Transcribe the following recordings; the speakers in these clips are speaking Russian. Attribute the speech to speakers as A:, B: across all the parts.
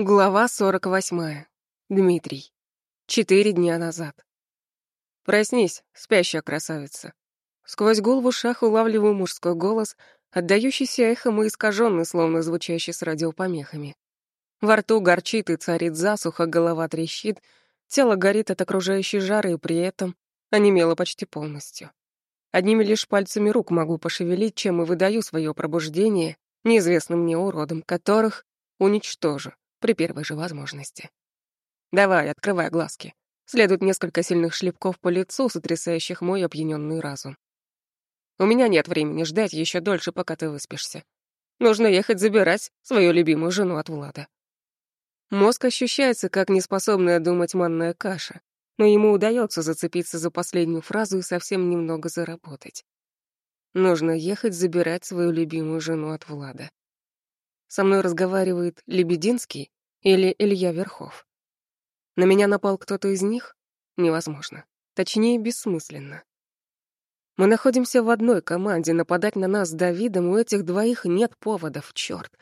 A: Глава 48. Дмитрий. Четыре дня назад. «Проснись, спящая красавица». Сквозь гул в ушах улавливаю мужской голос, отдающийся эхом и искаженный, словно звучащий с радиопомехами. Во рту горчит и царит засуха, голова трещит, тело горит от окружающей жары, и при этом онемело почти полностью. Одними лишь пальцами рук могу пошевелить, чем и выдаю свое пробуждение неизвестным мне уродам, которых уничтожу при первой же возможности. Давай, открывай глазки. Следует несколько сильных шлепков по лицу, сотрясающих мой опьянённый разум. У меня нет времени ждать еще дольше, пока ты выспишься. Нужно ехать забирать свою любимую жену от Влада. Мозг ощущается, как неспособная думать манная каша, но ему удается зацепиться за последнюю фразу и совсем немного заработать. Нужно ехать забирать свою любимую жену от Влада. Со мной разговаривает Лебединский или Илья Верхов. На меня напал кто-то из них? Невозможно. Точнее, бессмысленно. Мы находимся в одной команде, нападать на нас с Давидом у этих двоих нет поводов, чёрт.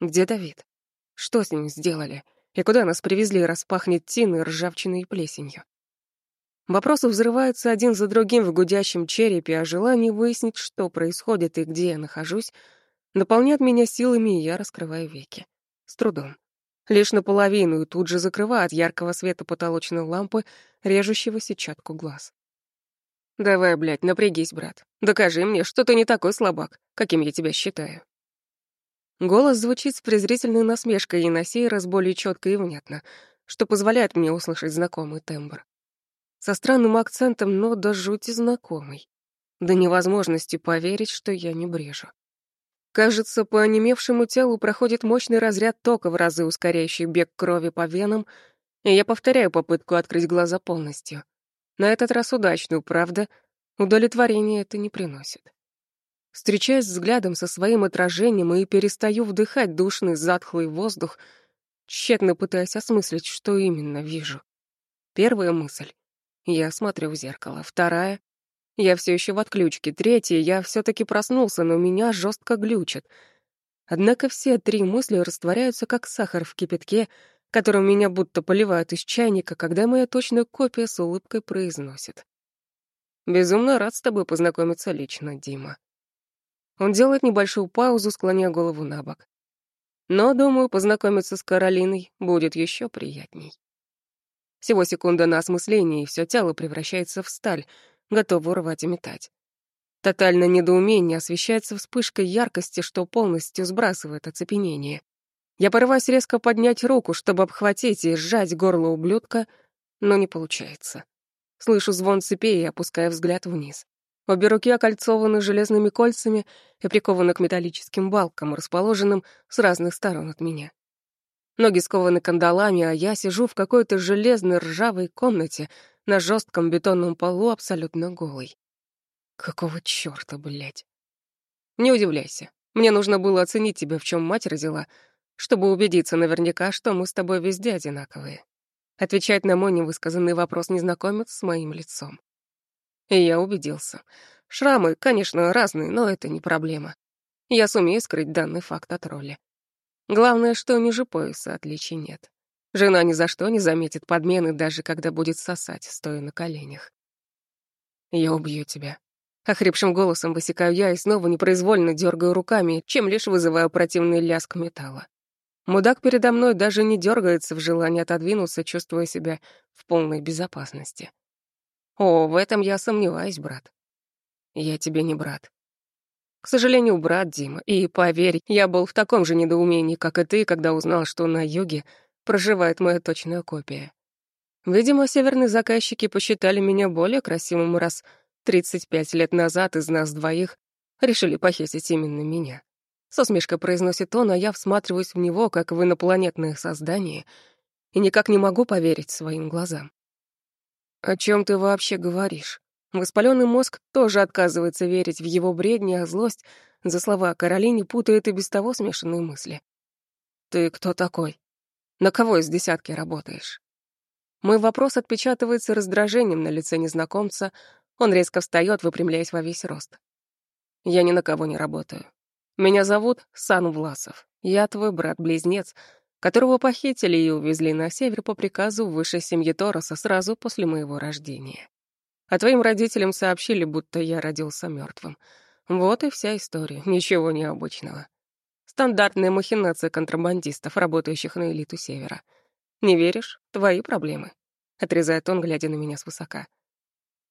A: Где Давид? Что с ним сделали? И куда нас привезли, распахнет тиной, ржавчиной и плесенью? Вопросы взрываются один за другим в гудящем черепе, а желание выяснить, что происходит и где я нахожусь, наполняет меня силами, и я раскрываю веки. С трудом. Лишь наполовину, и тут же закрываю от яркого света потолочной лампы, режущего сетчатку глаз. «Давай, блядь, напрягись, брат. Докажи мне, что ты не такой слабак, каким я тебя считаю». Голос звучит с презрительной насмешкой и на сей раз более четко и внятно, что позволяет мне услышать знакомый тембр. Со странным акцентом, но до жути знакомый. До невозможности поверить, что я не брежу. Кажется, по онемевшему телу проходит мощный разряд тока в разы ускоряющий бег крови по венам, и я повторяю попытку открыть глаза полностью. На этот раз удачную, правда, удовлетворение это не приносит. Встречаясь взглядом со своим отражением и перестаю вдыхать душный затхлый воздух, тщетно пытаясь осмыслить, что именно вижу. Первая мысль — я смотрю в зеркало. Вторая я все еще в отключке. Третье, я все-таки проснулся, но меня жестко глючит. Однако все три мысли растворяются, как сахар в кипятке, которым меня будто поливают из чайника, когда моя точная копия с улыбкой произносит. «Безумно рад с тобой познакомиться лично, Дима». Он делает небольшую паузу, склоняя голову на бок. Но, думаю, познакомиться с Каролиной будет еще приятней. Всего секунда на осмысление, и все тело превращается в сталь — готова урвать и метать. Тотальное недоумение освещается вспышкой яркости, что полностью сбрасывает оцепенение. Я порываюсь резко поднять руку, чтобы обхватить и сжать горло ублюдка, но не получается. Слышу звон цепей и опускаю взгляд вниз. Обе руки окольцованы железными кольцами и прикованы к металлическим балкам, расположенным с разных сторон от меня. Ноги скованы кандалами, а я сижу в какой-то железной ржавой комнате, на жестком бетонном полу абсолютно голый. Какого чёрта, блядь? Не удивляйся. Мне нужно было оценить тебя, в чем мать родила, чтобы убедиться наверняка, что мы с тобой везде одинаковые. Отвечать на мой невысказанный вопрос незнакомец с моим лицом. И я убедился. Шрамы, конечно, разные, но это не проблема. Я сумею скрыть данный факт от роли. Главное, что ниже пояса отличий нет. Жена ни за что не заметит подмены, даже когда будет сосать, стоя на коленях. «Я убью тебя». Охрипшим голосом высекаю я и снова непроизвольно дергаю руками, чем лишь вызываю противный лязг металла. Мудак передо мной даже не дергается в желании отодвинуться, чувствуя себя в полной безопасности. О, в этом я сомневаюсь, брат. Я тебе не брат. К сожалению, брат Дима, и поверь, я был в таком же недоумении, как и ты, когда узнал, что на юге проживает моя точная копия. Видимо, северные заказчики посчитали меня более красивым раз 35 лет назад из нас двоих решили похитить именно меня. Со смешкой произносит он, а я всматриваюсь в него, как в инопланетное создание, и никак не могу поверить своим глазам. «О чем ты вообще говоришь?» Воспаленный мозг тоже отказывается верить в его бредни, а злость за слова Каролине путает и без того смешанные мысли. «Ты кто такой?» На кого из десятки работаешь? Мой вопрос отпечатывается раздражением на лице незнакомца. Он резко встает, выпрямляясь во весь рост. Я ни на кого не работаю. Меня зовут Сан Власов. Я твой брат-близнец, которого похитили и увезли на север по приказу высшей семьи Тороса сразу после моего рождения. А твоим родителям сообщили, будто я родился мертвым. Вот и вся история, ничего необычного. Стандартная махинация контрабандистов, работающих на элиту Севера. Не веришь? Твои проблемы. Отрезает он, глядя на меня свысока.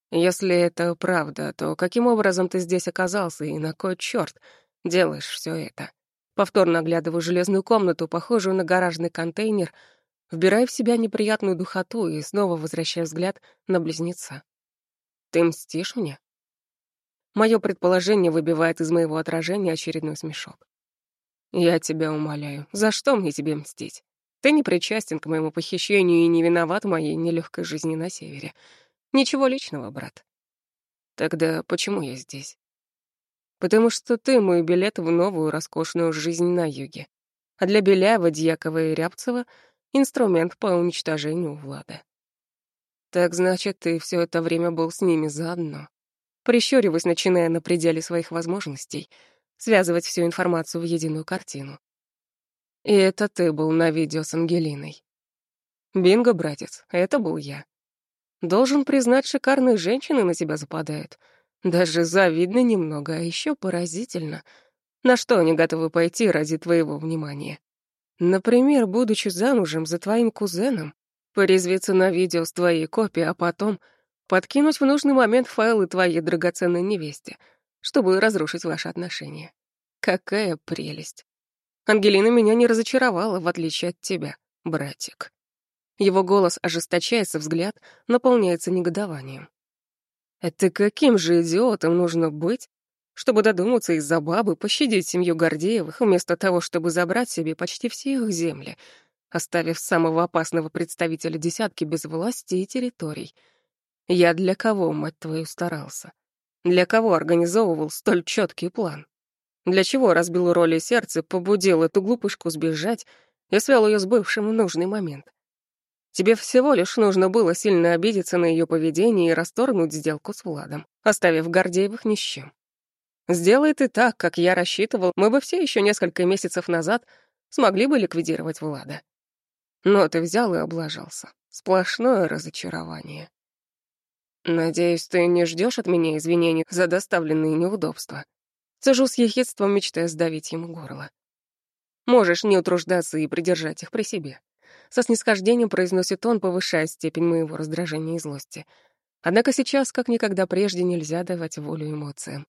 A: Если это правда, то каким образом ты здесь оказался и на кой черт делаешь все это? Повторно оглядываю железную комнату, похожую на гаражный контейнер, вбирая в себя неприятную духоту и снова возвращая взгляд на близнеца. Ты мстишь мне? Мое предположение выбивает из моего отражения очередной смешок. Я тебя умоляю, за что мне тебе мстить? Ты не причастен к моему похищению и не виноват в моей нелегкой жизни на севере. Ничего личного, брат. Тогда почему я здесь? Потому что ты мой билет в новую роскошную жизнь на юге. А для Беляева, Дьякова и Рябцева — инструмент по уничтожению Влада. Так значит, ты все это время был с ними заодно. Прищуриваясь, начиная на пределе своих возможностей, связывать всю информацию в единую картину. И это ты был на видео с Ангелиной. Бинго, братец, это был я. Должен признать, шикарные женщины на тебя западают. Даже завидно немного, а еще поразительно. На что они готовы пойти ради твоего внимания? Например, будучи замужем за твоим кузеном, порезвиться на видео с твоей копией, а потом подкинуть в нужный момент файлы твоей драгоценной невесте, чтобы разрушить ваши отношения. Какая прелесть. Ангелина меня не разочаровала, в отличие от тебя, братик. Его голос ожесточается, взгляд наполняется негодованием. Это каким же идиотом нужно быть, чтобы додуматься из-за бабы пощадить семью Гордеевых, вместо того, чтобы забрать себе почти все их земли — оставив самого опасного представителя десятки без власти и территорий. Я для кого, мать твою, старался? Для кого организовывал столь четкий план? Для чего разбил роли сердца, побудил эту глупышку сбежать и свел ее с бывшим в нужный момент? Тебе всего лишь нужно было сильно обидеться на ее поведение и расторгнуть сделку с Владом, оставив Гордеевых ни с чем. Сделай ты так, как я рассчитывал, мы бы все еще несколько месяцев назад смогли бы ликвидировать Влада. Но ты взял и облажался. Сплошное разочарование. Надеюсь, ты не ждешь от меня извинений за доставленные неудобства. Сажу с ехидством, мечтая сдавить ему горло. Можешь не утруждаться и придержать их при себе. Со снисхождением произносит он, повышая степень моего раздражения и злости. Однако сейчас, как никогда прежде, нельзя давать волю эмоциям.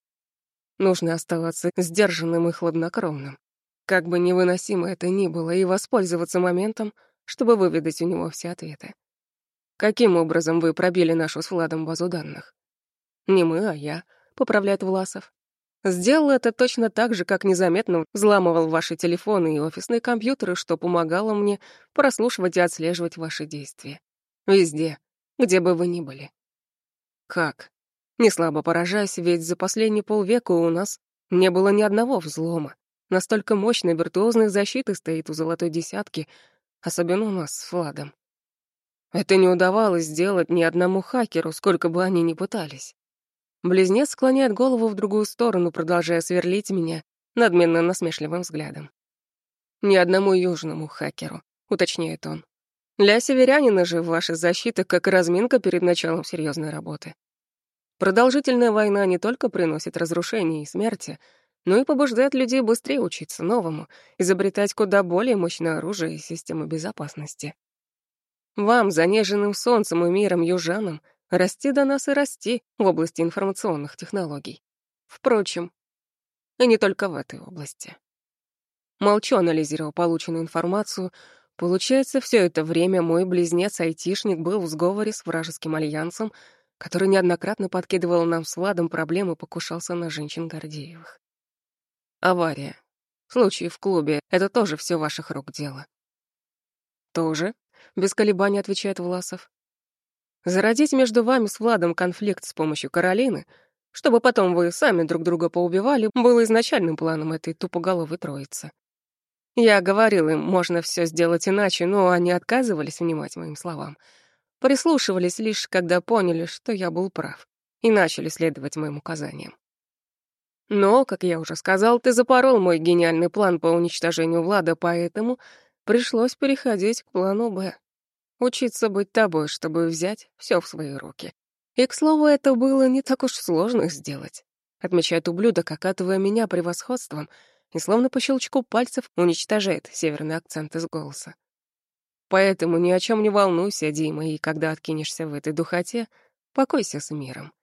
A: Нужно оставаться сдержанным и хладнокровным. Как бы невыносимо это ни было, и воспользоваться моментом, чтобы выведать у него все ответы. Каким образом вы пробили нашу с Владом базу данных? Не мы, а я, поправляет Власов. Сделал это точно так же, как незаметно взламывал ваши телефоны и офисные компьютеры, что помогало мне прослушивать и отслеживать ваши действия. Везде, где бы вы ни были. Как? Не слабо поражаясь, ведь за последние полвека у нас не было ни одного взлома. Настолько мощной виртуозной защиты стоит у золотой десятки, особенно у нас с Владом. Это не удавалось сделать ни одному хакеру, сколько бы они ни пытались. Близнец склоняет голову в другую сторону, продолжая сверлить меня надменно насмешливым взглядом. «Ни одному южному хакеру», — уточняет он. «Для северянина же ваша защита как разминка перед началом серьезной работы. Продолжительная война не только приносит разрушения и смерти, но и побуждает людей быстрее учиться новому, изобретать куда более мощное оружие и системы безопасности. Вам, занеженным солнцем и миром южанам, расти до нас и расти в области информационных технологий. Впрочем, и не только в этой области. Молчу, анализировал полученную информацию. Получается, все это время мой близнец-айтишник был в сговоре с вражеским альянсом, который неоднократно подкидывал нам с Владом проблемы и покушался на женщин Гордеевых. Авария. Случай в клубе — это тоже все ваших рук дело. Тоже? Без колебаний отвечает Власов. Зародить между вами с Владом конфликт с помощью Каролины, чтобы потом вы сами друг друга поубивали, было изначальным планом этой тупоголовой троицы. Я говорил им, можно все сделать иначе, но они отказывались внимать моим словам. Прислушивались лишь, когда поняли, что я был прав, и начали следовать моим указаниям. Но, как я уже сказал, ты запорол мой гениальный план по уничтожению Влада, поэтому пришлось переходить к плану «Б». Учиться быть тобой, чтобы взять все в свои руки. И, к слову, это было не так уж сложно сделать. Отмечает ублюдок, окатывая меня превосходством, и словно по щелчку пальцев уничтожает северный акцент из голоса. Поэтому ни о чем не волнуйся, Дима, и когда откинешься в этой духоте, покойся с миром.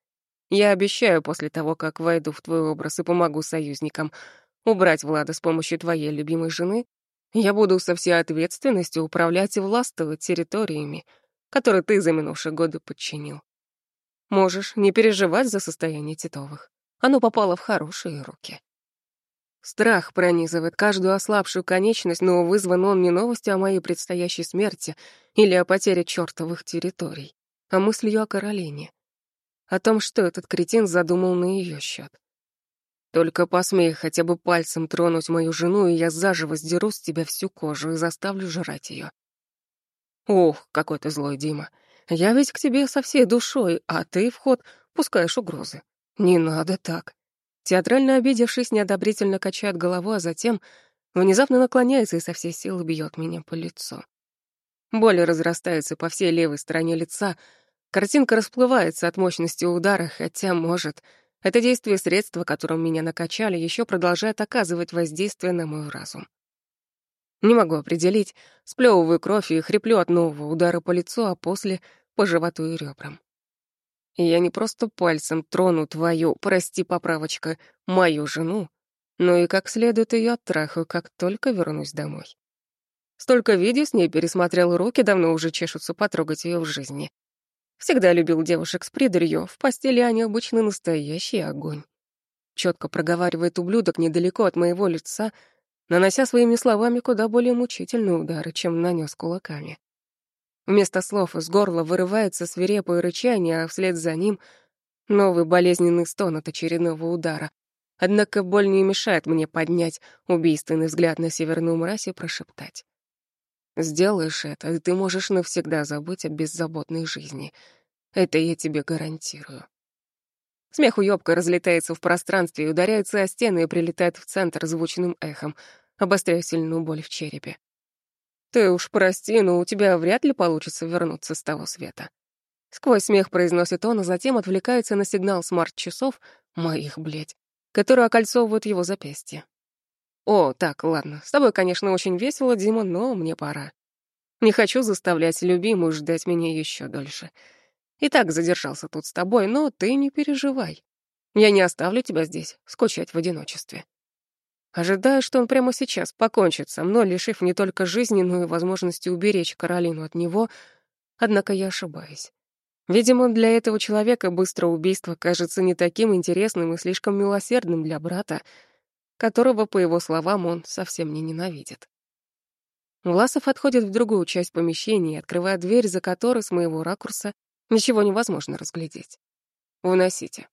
A: Я обещаю после того, как войду в твой образ и помогу союзникам убрать Влада с помощью твоей любимой жены, я буду со всей ответственностью управлять и властвовать территориями, которые ты за минувшие годы подчинил. Можешь не переживать за состояние Титовых. Оно попало в хорошие руки. Страх пронизывает каждую ослабшую конечность, но вызван он не новостью о моей предстоящей смерти или о потере чертовых территорий, а мыслью о Каролине. О том, что этот кретин задумал на ее счет. Только посмей хотя бы пальцем тронуть мою жену, и я заживо сдеру с тебя всю кожу и заставлю жрать ее. Ох, какой ты злой, Дима. Я ведь к тебе со всей душой, а ты в ход пускаешь угрозы. Не надо так. Театрально обидевшись, неодобрительно качает головой, а затем внезапно наклоняется и со всей силы бьет меня по лицу. Боль разрастается по всей левой стороне лица, картинка расплывается от мощности удара, хотя, может, это действие средства, которым меня накачали, еще продолжает оказывать воздействие на мой разум. Не могу определить, сплёвываю кровь и хриплю от нового удара по лицу, а после — по животу и ребрам. Я не просто пальцем трону твою, прости, поправочка, мою жену, но и как следует ее оттрахаю, как только вернусь домой. Столько видео с ней пересмотрел, руки давно уже чешутся потрогать ее в жизни. Всегда любил девушек с придурью, в постели они обычно настоящий огонь. Четко проговаривает ублюдок недалеко от моего лица, нанося своими словами куда более мучительные удары, чем нанес кулаками. Вместо слов из горла вырывается свирепое рычание, а вслед за ним новый болезненный стон от очередного удара. Однако боль не мешает мне поднять убийственный взгляд на северную мразь и прошептать. «Сделаешь это, и ты можешь навсегда забыть о беззаботной жизни. Это я тебе гарантирую». Смех уёбка разлетается в пространстве и ударяется о стены и прилетает в центр звучным эхом, обостряя сильную боль в черепе. «Ты уж прости, но у тебя вряд ли получится вернуться с того света». Сквозь смех произносит он, а затем отвлекается на сигнал смарт-часов, моих, блядь, которые окольцовывают его запястье. «О, так, ладно, с тобой, конечно, очень весело, Дима, но мне пора. Не хочу заставлять любимую ждать меня еще дольше. И так задержался тут с тобой, но ты не переживай. Я не оставлю тебя здесь, скучать в одиночестве. Ожидаю, что он прямо сейчас покончит со мной, лишив не только жизни, но и возможности уберечь Каролину от него, однако я ошибаюсь. Видимо, для этого человека быстрое убийство кажется не таким интересным и слишком милосердным для брата, которого, по его словам, он совсем не ненавидит. Власов отходит в другую часть помещения и открывает дверь, за которой с моего ракурса ничего невозможно разглядеть. «Выносите»,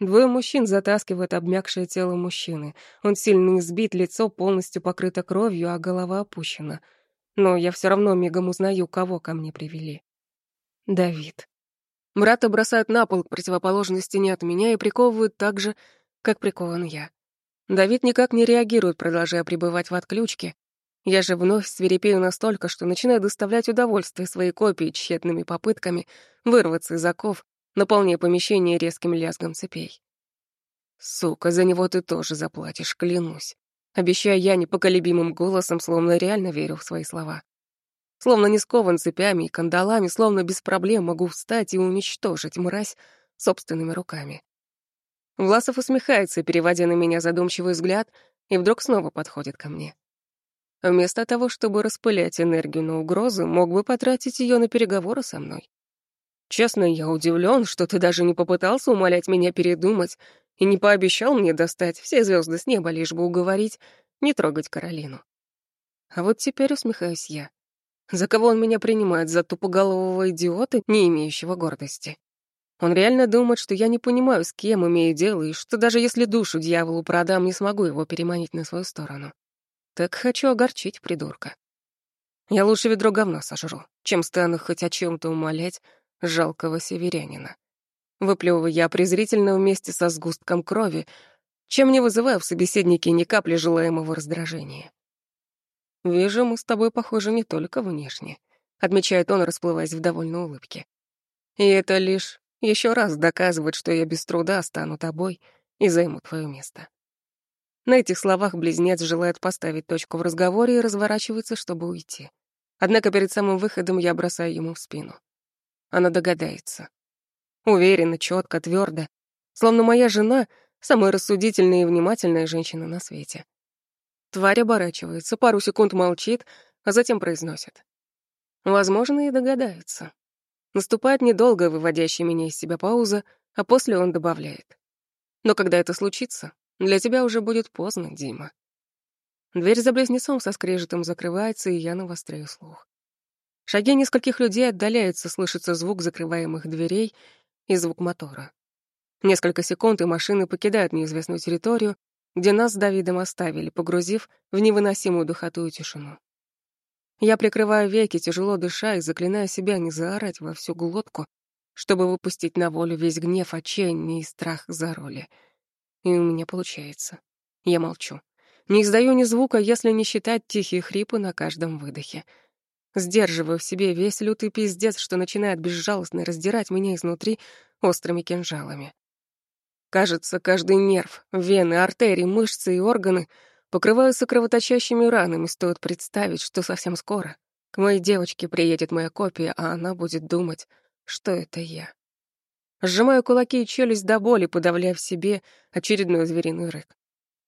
A: Двое мужчин затаскивают обмякшее тело мужчины. Он сильно избит, лицо полностью покрыто кровью, а голова опущена. Но я все равно мигом узнаю, кого ко мне привели. Давид. Брата бросают на пол к противоположной стене от меня и приковывают так же, как прикован я. Давид никак не реагирует, продолжая пребывать в отключке. Я же вновь свирепею настолько, что начинаю доставлять удовольствие своей копии тщетными попытками вырваться из оков наполняя помещение резким лязгом цепей. «Сука, за него ты тоже заплатишь, клянусь». Обещаю я непоколебимым голосом, словно реально верю в свои слова. Словно не скован цепями и кандалами, словно без проблем могу встать и уничтожить мразь собственными руками. Власов усмехается, переводя на меня задумчивый взгляд, и вдруг снова подходит ко мне. Вместо того, чтобы распылять энергию на угрозы, мог бы потратить ее на переговоры со мной. Честно, я удивлен, что ты даже не попытался умолять меня передумать и не пообещал мне достать все звезды с неба, лишь бы уговорить не трогать Каролину. А вот теперь усмехаюсь я. За кого он меня принимает? За тупоголового идиота, не имеющего гордости? Он реально думает, что я не понимаю, с кем имею дело, и что даже если душу дьяволу продам, не смогу его переманить на свою сторону. Так хочу огорчить придурка. Я лучше ведро говна сожру, чем стану хоть о чем то умолять, жалкого северянина. Выплевываю я презрительно вместе со сгустком крови, чем не вызываю в собеседнике ни капли желаемого раздражения. «Вижу, мы с тобой похожи не только внешне», — отмечает он, расплываясь в довольной улыбке. «И это лишь еще раз доказывает, что я без труда стану тобой и займу твое место». На этих словах близнец желает поставить точку в разговоре и разворачивается, чтобы уйти. Однако перед самым выходом я бросаю ему в спину. Она догадается. Уверенно, четко, твердо, словно моя жена — самая рассудительная и внимательная женщина на свете. Тварь оборачивается, пару секунд молчит, а затем произносит. Возможно, и догадается. Наступает недолго выводящая меня из себя пауза, а после он добавляет. Но когда это случится, для тебя уже будет поздно, Дима. Дверь за близнецом со скрежетом закрывается, и я навостряю слух. Шаги нескольких людей отдаляются, слышится звук закрываемых дверей и звук мотора. Несколько секунд, и машины покидают неизвестную территорию, где нас с Давидом оставили, погрузив в невыносимую духоту и тишину. Я прикрываю веки, тяжело дыша, и заклинаю себя не заорать во всю глотку, чтобы выпустить на волю весь гнев, отчаяние и страх за роли — и у меня получается. Я молчу. Не издаю ни звука, если не считать тихие хрипы на каждом выдохе. Сдерживаю в себе весь лютый пиздец, что начинает безжалостно раздирать меня изнутри острыми кинжалами. Кажется, каждый нерв, вены, артерии, мышцы и органы покрываются кровоточащими ранами, стоит представить, что совсем скоро к моей девочке приедет моя копия, а она будет думать, что это я. Сжимаю кулаки и челюсть до боли, подавляя в себе очередной звериный рык.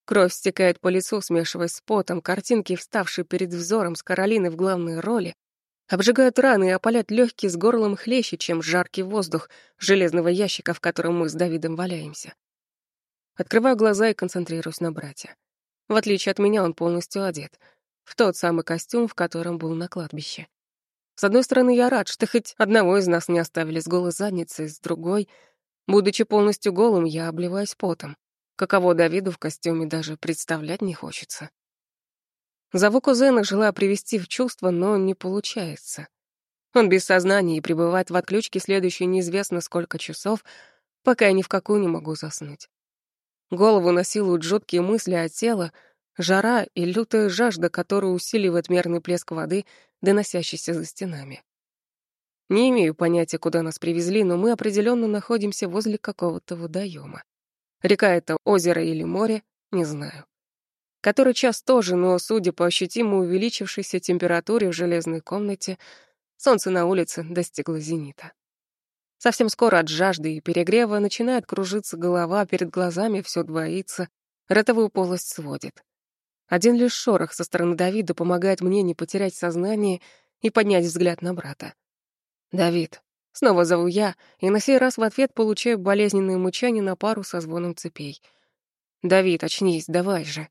A: Кровь стекает по лицу, смешиваясь с потом, картинки, вставшие перед взором с Каролиной в главной роли, обжигают раны и опалят легкие с горлом хлеще, чем жаркий воздух железного ящика, в котором мы с Давидом валяемся. Открываю глаза и концентрируюсь на брате. В отличие от меня, он полностью одет. В тот самый костюм, в котором был на кладбище. С одной стороны, я рад, что хоть одного из нас не оставили с голой задницей, с другой, будучи полностью голым, я обливаюсь потом. Каково Давиду в костюме даже представлять не хочется. Зову кузена, желая привести в чувство, но не получается. Он без сознания и пребывает в отключке следующие неизвестно сколько часов, пока я ни в какую не могу заснуть. Голову насилуют жуткие мысли, а тело — жара и лютая жажда, которая усиливает мерный плеск воды доносящийся за стенами. Не имею понятия, куда нас привезли, но мы определенно находимся возле какого-то водоема. Река это озеро или море, не знаю. Который час тоже, но, судя по ощутимо увеличившейся температуре в железной комнате, солнце на улице достигло зенита. Совсем скоро от жажды и перегрева начинает кружиться голова, перед глазами все двоится, ротовую полость сводит. Один лишь шорох со стороны Давида помогает мне не потерять сознание и поднять взгляд на брата. «Давид». Снова зову я, и на сей раз в ответ получаю болезненные мучания на пару со звоном цепей. «Давид, очнись, давай же».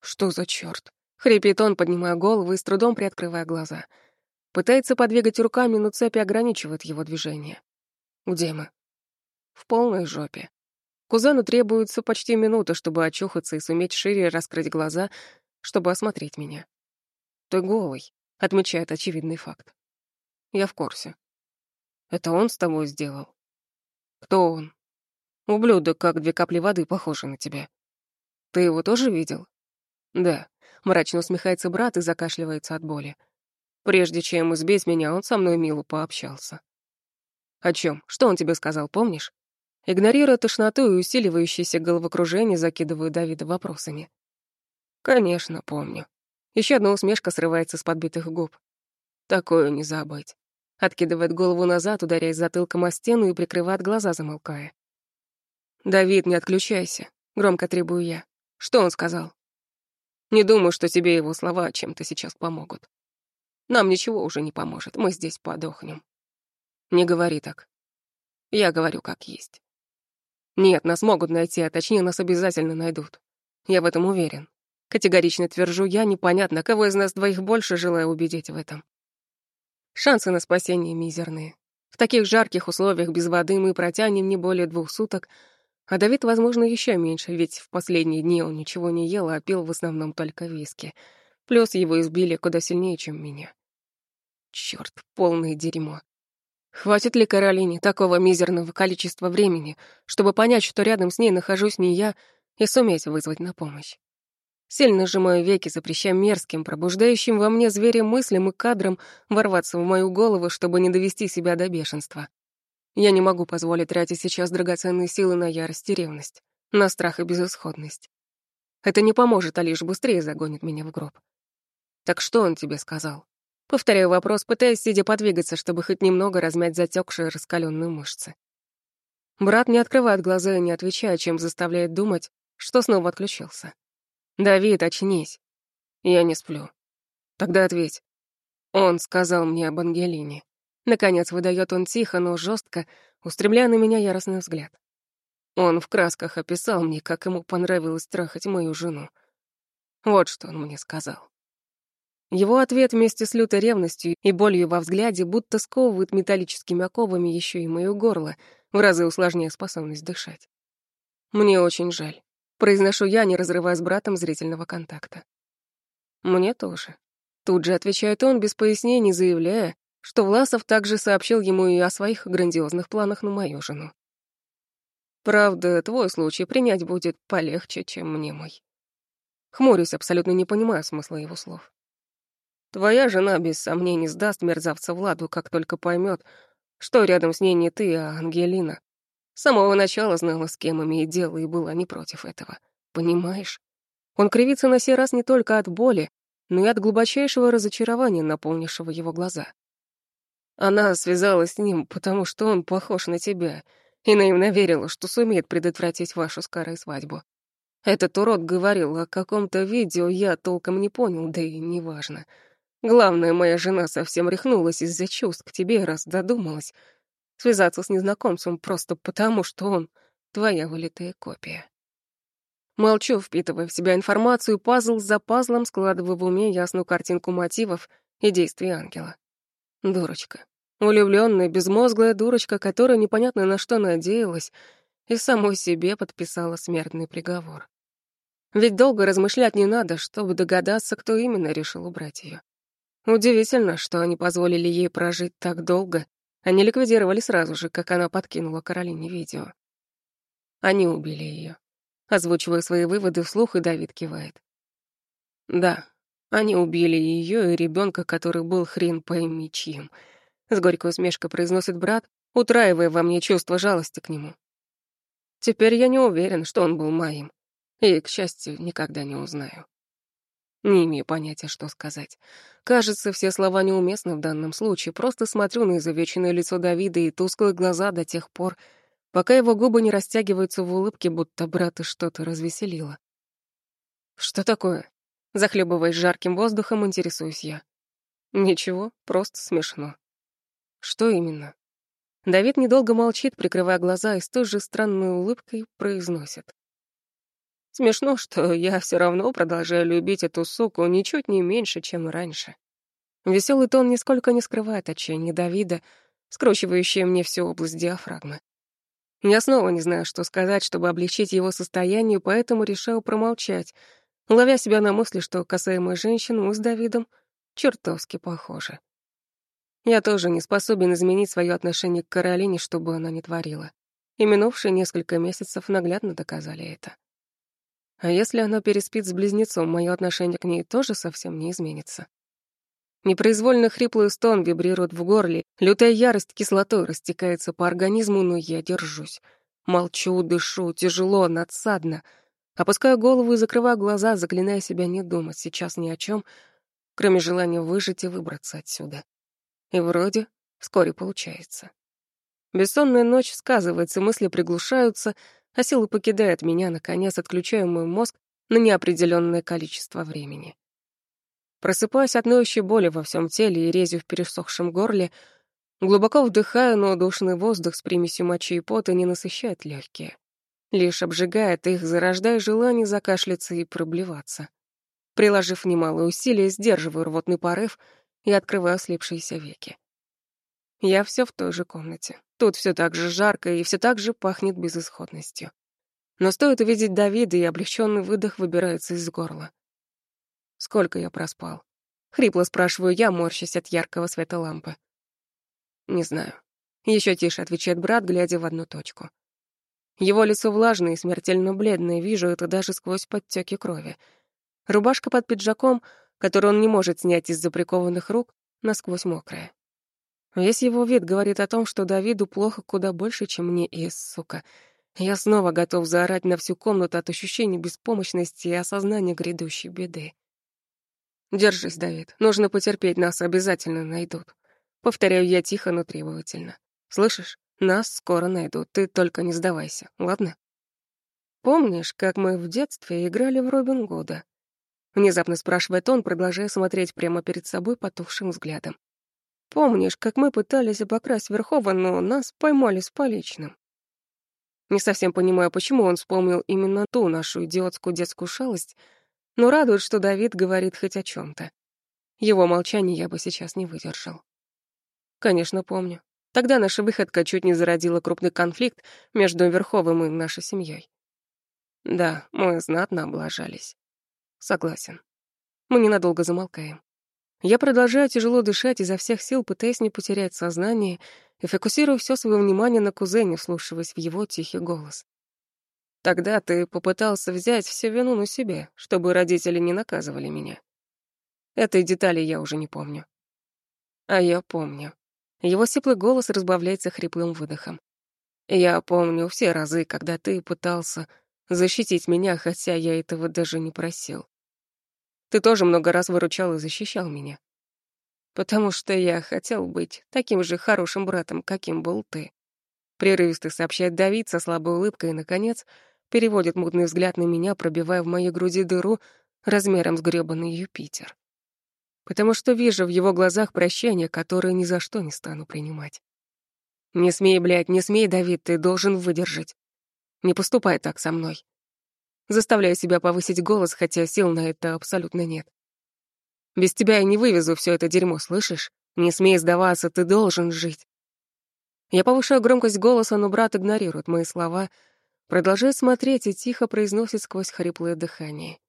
A: «Что за чёрт?» — хрипит он, поднимая голову и с трудом приоткрывая глаза. Пытается подвигать руками, но цепи ограничивают его движение. «Где мы?» «В полной жопе. Кузену требуется почти минута, чтобы очухаться и суметь шире раскрыть глаза, чтобы осмотреть меня. «Ты голый», — отмечает очевидный факт. «Я в курсе». «Это он с тобой сделал?» «Кто он?» «Ублюдок, как две капли воды, похожи на тебя». «Ты его тоже видел?» «Да», — мрачно усмехается брат и закашливается от боли. «Прежде чем избить меня, он со мной мило пообщался». «О чем? Что он тебе сказал, помнишь?» Игнорируя тошноту и усиливающееся головокружение, закидываю Давида вопросами. «Конечно, помню». Еще одна усмешка срывается с подбитых губ. «Такое не забыть». Откидывает голову назад, ударяясь затылком о стену и прикрывает глаза, замолкая. «Давид, не отключайся», — громко требую я. «Что он сказал?» «Не думаю, что тебе его слова чем-то сейчас помогут. Нам ничего уже не поможет, мы здесь подохнем». «Не говори так. Я говорю как есть. Нет, нас могут найти, а точнее нас обязательно найдут. Я в этом уверен. Категорично твержу я, непонятно, кого из нас двоих больше желаю убедить в этом. Шансы на спасение мизерные. В таких жарких условиях без воды мы протянем не более двух суток, а Давид, возможно, еще меньше, ведь в последние дни он ничего не ел, а пил в основном только виски. Плюс его избили куда сильнее, чем меня. Чёрт, полное дерьмо. Хватит ли Каролине такого мизерного количества времени, чтобы понять, что рядом с ней нахожусь не я, и суметь вызвать на помощь? Сильно сжимаю веки, запрещая мерзким, пробуждающим во мне зверя мыслям и кадрам ворваться в мою голову, чтобы не довести себя до бешенства. Я не могу позволить тратить сейчас драгоценные силы на ярость и ревность, на страх и безысходность. Это не поможет, а лишь быстрее загонит меня в гроб. Так что он тебе сказал? Повторяю вопрос, пытаясь сидя подвигаться, чтобы хоть немного размять затекшие раскаленные мышцы. Брат не открывает глаза и не отвечает, чем заставляет думать, что снова отключился. «Давид, очнись!» «Я не сплю». «Тогда ответь». Он сказал мне об Ангелине. Наконец выдает он тихо, но жестко, устремляя на меня яростный взгляд. Он в красках описал мне, как ему понравилось трахать мою жену. Вот что он мне сказал. Его ответ вместе с лютой ревностью и болью во взгляде будто сковывает металлическими оковами еще и моё горло, в разы усложняя способность дышать. Мне очень жаль. Произношу я, не разрывая с братом зрительного контакта. Мне тоже. Тут же отвечает он, без пояснений, заявляя, что Власов также сообщил ему и о своих грандиозных планах на мою жену. Правда, твой случай принять будет полегче, чем мне мой. Хмурюсь, абсолютно не понимаю смысла его слов. Твоя жена без сомнений сдаст мерзавца Владу, как только поймет, что рядом с ней не ты, а Ангелина. С самого начала знала, с кем имеет дело, и была не против этого. Понимаешь? Он кривится на сей раз не только от боли, но и от глубочайшего разочарования, наполнившего его глаза. Она связалась с ним, потому что он похож на тебя, и наивно верила, что сумеет предотвратить вашу скорую свадьбу. Этот урод говорил о каком-то видео, я толком не понял, да и неважно. Главное, моя жена совсем рехнулась из-за чувств к тебе, раз додумалась связаться с незнакомцем просто потому, что он твоя вылитая копия. Молчу, впитывая в себя информацию, пазл за пазлом складывая в уме ясную картинку мотивов и действий ангела. Дурочка. Улюблённая, безмозглая дурочка, которая непонятно на что надеялась и самой себе подписала смертный приговор. Ведь долго размышлять не надо, чтобы догадаться, кто именно решил убрать её. Удивительно, что они позволили ей прожить так долго, они ликвидировали сразу же, как она подкинула Каролине видео. Они убили ее. Озвучивая свои выводы вслух, и Давид кивает. Да, они убили ее и ребенка, который был хрен пойми чьим. С горькой усмешкой произносит брат, утраивая во мне чувство жалости к нему. Теперь я не уверен, что он был моим. И, к счастью, никогда не узнаю. Не имею понятия, что сказать. Кажется, все слова неуместны в данном случае. Просто смотрю на изувеченное лицо Давида и тусклые глаза до тех пор, пока его губы не растягиваются в улыбке, будто брата что-то развеселило. «Что такое?» Захлебываясь жарким воздухом, интересуюсь я. «Ничего, просто смешно». «Что именно?» Давид недолго молчит, прикрывая глаза, и с той же странной улыбкой произносит. Смешно, что я все равно продолжаю любить эту суку ничуть не меньше, чем раньше. Веселый тон нисколько не скрывает отчаяния Давида, скручивающее мне всю область диафрагмы. Я снова не знаю, что сказать, чтобы облегчить его состояние, поэтому решаю промолчать, ловя себя на мысли, что касаемо женщин мы с Давидом чертовски похожи. Я тоже не способен изменить свое отношение к Каролине, чтобы она не творила. И минувшие несколько месяцев наглядно доказали это. А если она переспит с близнецом, мое отношение к ней тоже совсем не изменится. Непроизвольно хриплый стон вибрирует в горле, лютая ярость кислотой растекается по организму, но я держусь. Молчу, дышу, тяжело, надсадно. Опускаю голову и закрываю глаза, заклиная себя не думать сейчас ни о чем, кроме желания выжить и выбраться отсюда. И вроде вскоре получается. Бессонная ночь сказывается, мысли приглушаются — а силы покидают меня, наконец отключаю мой мозг на неопределенное количество времени. Просыпаюсь от ноющей боли во всем теле и резью в пересохшем горле, глубоко вдыхаю, но душный воздух с примесью мочи и пота не насыщает легкие. Лишь обжигает их, зарождая желание закашляться и проблеваться. Приложив немалые усилия, сдерживаю рвотный порыв и открываю слепшиеся веки. Я все в той же комнате. Тут все так же жарко и все так же пахнет безысходностью. Но стоит увидеть Давида, и облегченный выдох выбирается из горла. Сколько я проспал? Хрипло спрашиваю я, морщась от яркого света лампы. Не знаю. Еще тише отвечает брат, глядя в одну точку. Его лицо влажное и смертельно бледное, вижу это даже сквозь подтеки крови. Рубашка под пиджаком, которую он не может снять из-за прикованных рук, насквозь мокрая. Весь его вид говорит о том, что Давиду плохо куда больше, чем мне и, сука. Я снова готов заорать на всю комнату от ощущения беспомощности и осознания грядущей беды. Держись, Давид, нужно потерпеть, нас обязательно найдут. Повторяю я тихо, но требовательно. Слышишь? Нас скоро найдут, ты только не сдавайся, ладно? Помнишь, как мы в детстве играли в Робин Гуда? Внезапно спрашивает он, продолжая смотреть прямо перед собой потухшим взглядом. Помнишь, как мы пытались обокрасть Верхова, но нас поймали с поличным? Не совсем понимаю, почему он вспомнил именно ту нашу идиотскую детскую шалость, но радует, что Давид говорит хоть о чем то Его молчание я бы сейчас не выдержал. Конечно, помню. Тогда наша выходка чуть не зародила крупный конфликт между Верховым и нашей семьей. Да, мы знатно облажались. Согласен. Мы ненадолго замолкаем. Я продолжаю тяжело дышать изо всех сил, пытаясь не потерять сознание и фокусирую все свое внимание на кузене, вслушиваясь в его тихий голос. Тогда ты попытался взять всю вину на себя, чтобы родители не наказывали меня. Этой детали я уже не помню. А я помню. Его сиплый голос разбавляется хриплым выдохом. Я помню все разы, когда ты пытался защитить меня, хотя я этого даже не просил. Ты тоже много раз выручал и защищал меня. Потому что я хотел быть таким же хорошим братом, каким был ты. Прерывисто сообщает Давид со слабой улыбкой и, наконец, переводит мутный взгляд на меня, пробивая в моей груди дыру размером с грёбаный Юпитер. Потому что вижу в его глазах прощение, которое ни за что не стану принимать. Не смей, блядь, не смей, Давид, ты должен выдержать. Не поступай так со мной. Заставляю себя повысить голос, хотя сил на это абсолютно нет. Без тебя я не вывезу все это дерьмо, слышишь? Не смей сдаваться, ты должен жить. Я повышаю громкость голоса, но брат игнорирует мои слова, продолжает смотреть и тихо произносит сквозь хриплое дыхание.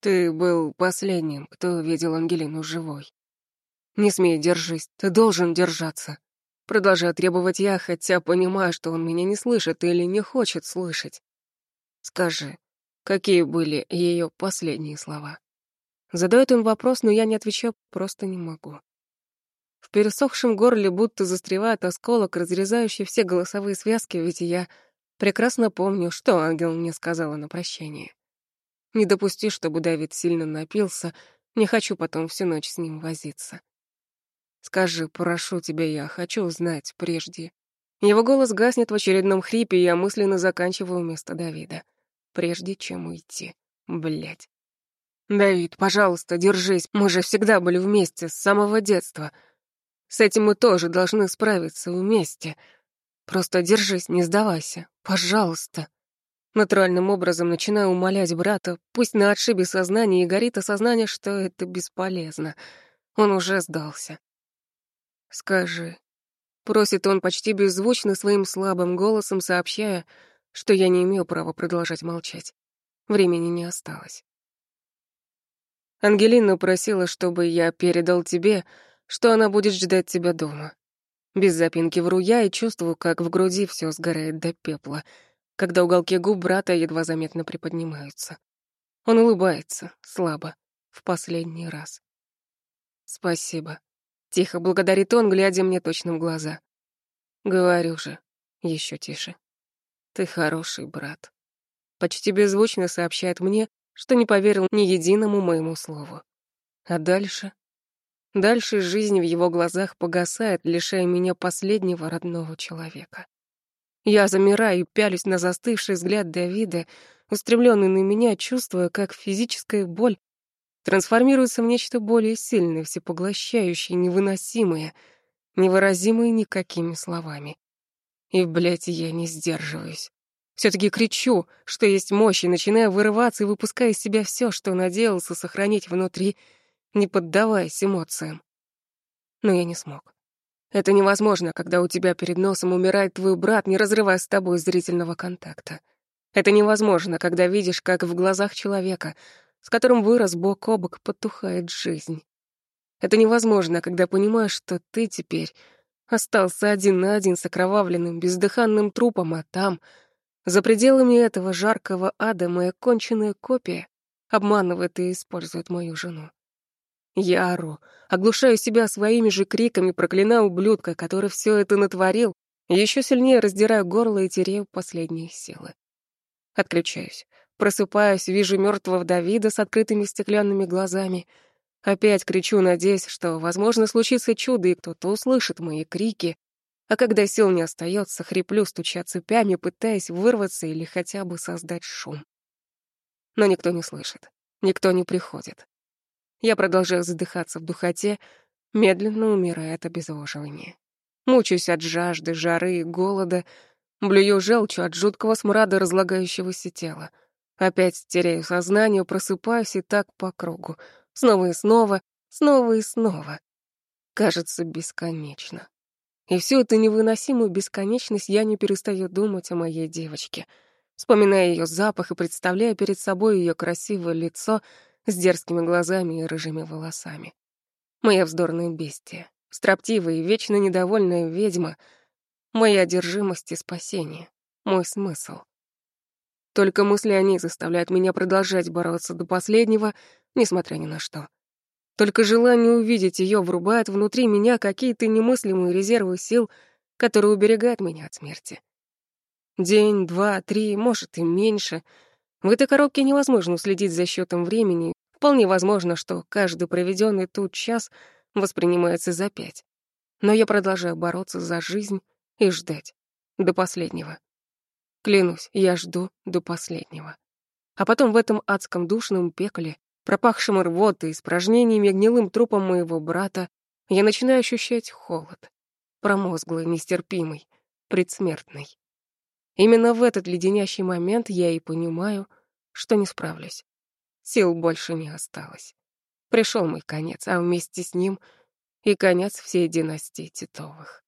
A: Ты был последним, кто видел Ангелину живой. Не смей, держись, ты должен держаться. Продолжаю требовать я, хотя понимаю, что он меня не слышит или не хочет слышать. Скажи, Какие были ее последние слова? Задает он вопрос, но я не отвечаю, просто не могу. В пересохшем горле будто застревает осколок, разрезающий все голосовые связки, ведь я прекрасно помню, что ангел мне сказала на прощание. Не допусти, чтобы Давид сильно напился, не хочу потом всю ночь с ним возиться. Скажи, прошу тебя, я хочу узнать прежде. Его голос гаснет в очередном хрипе, и я мысленно заканчиваю вместо Давида прежде чем уйти. Блять. Давид, пожалуйста, держись. Мы же всегда были вместе с самого детства. С этим мы тоже должны справиться вместе. Просто держись, не сдавайся. Пожалуйста. Натуральным образом начинаю умолять брата, пусть на отшибе сознания и горит осознание, что это бесполезно. Он уже сдался. «Скажи», — просит он почти беззвучно своим слабым голосом, сообщая, что я не имею права продолжать молчать. Времени не осталось. Ангелина просила, чтобы я передал тебе, что она будет ждать тебя дома. Без запинки вру я и чувствую, как в груди все сгорает до пепла, когда уголки губ брата едва заметно приподнимаются. Он улыбается, слабо, в последний раз. «Спасибо», — тихо благодарит он, глядя мне точно в глаза. «Говорю же, еще тише». Ты хороший брат. Почти беззвучно сообщает мне, что не поверил ни единому моему слову. А дальше? Дальше жизнь в его глазах погасает, лишая меня последнего родного человека. Я замираю и пялюсь на застывший взгляд Давида, устремленный на меня, чувствуя, как физическая боль трансформируется в нечто более сильное, всепоглощающее, невыносимое, невыразимое никакими словами. И, блядь, я не сдерживаюсь. все таки кричу, что есть мощь, и начинаю вырываться и выпуская из себя все, что надеялся сохранить внутри, не поддаваясь эмоциям. Но я не смог. Это невозможно, когда у тебя перед носом умирает твой брат, не разрывая с тобой зрительного контакта. Это невозможно, когда видишь, как в глазах человека, с которым вырос бок о бок, потухает жизнь. Это невозможно, когда понимаешь, что ты теперь Остался один на один с окровавленным, бездыханным трупом, а там, за пределами этого жаркого ада, моя конченая копия обманывает и использует мою жену. Я ору, оглушаю себя своими же криками, проклинаю ублюдка, который все это натворил, еще сильнее раздираю горло и теряю последние силы. Отключаюсь. Просыпаюсь, вижу мертвого Давида с открытыми стеклянными глазами. Опять кричу, надеясь, что, возможно, случится чудо, и кто-то услышит мои крики. А когда сил не остается, хриплю, стуча цепями, пытаясь вырваться или хотя бы создать шум. Но никто не слышит, никто не приходит. Я продолжаю задыхаться в духоте, медленно умирая от обезвоживания. Мучаюсь от жажды, жары и голода, блюю желчью от жуткого смрада разлагающегося тела. Опять теряю сознание, просыпаюсь и так по кругу. Снова и снова, снова и снова. Кажется, бесконечно. И всю эту невыносимую бесконечность я не перестаю думать о моей девочке. Вспоминая ее запах и представляя перед собой ее красивое лицо с дерзкими глазами и рыжими волосами. Моя вздорная бестия, строптивая и вечно недовольная ведьма, моя одержимость и спасение, мой смысл — только мысли о ней заставляют меня продолжать бороться до последнего, несмотря ни на что. Только желание увидеть ее врубает внутри меня какие-то немыслимые резервы сил, которые уберегают меня от смерти. День, два, три, может и меньше. В этой коробке невозможно следить за счетом времени. Вполне возможно, что каждый проведенный тут час воспринимается за пять. Но я продолжаю бороться за жизнь и ждать до последнего. Клянусь, я жду до последнего. А потом в этом адском душном пекле, пропахшем рвотой, испражнениями гнилым трупом моего брата, я начинаю ощущать холод. Промозглый, нестерпимый, предсмертный. Именно в этот леденящий момент я и понимаю, что не справлюсь. Сил больше не осталось. Пришел мой конец, а вместе с ним и конец всей династии Титовых.